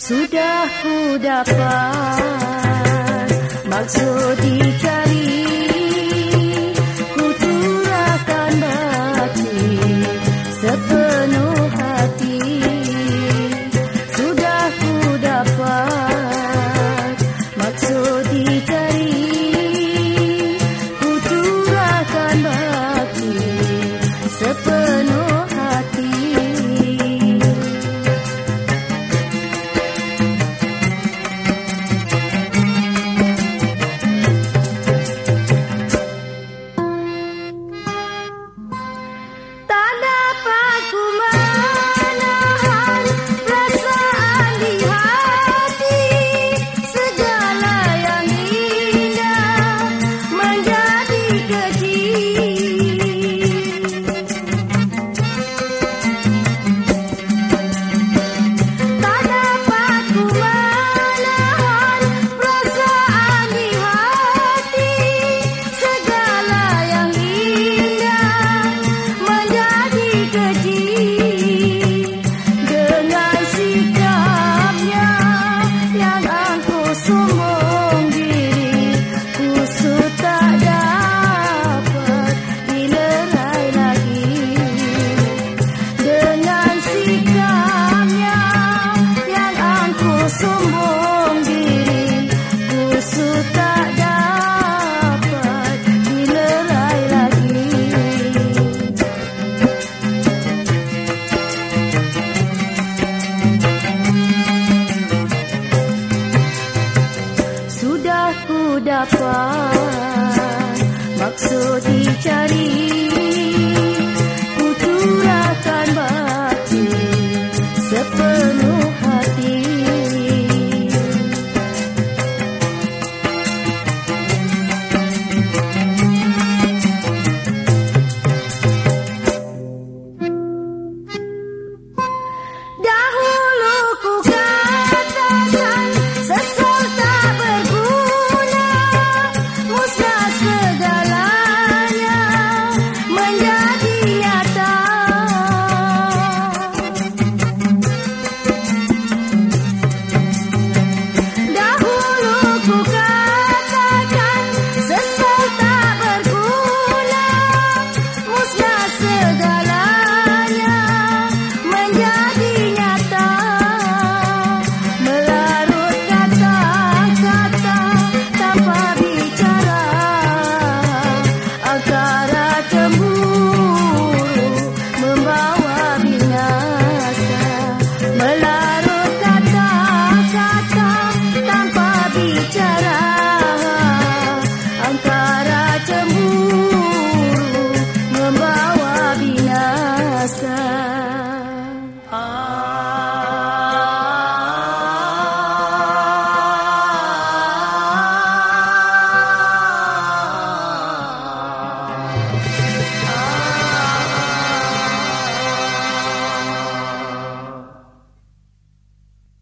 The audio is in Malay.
Sudah ku dapat maksud apa maksud dicari? Kuturahkan batin sepenuh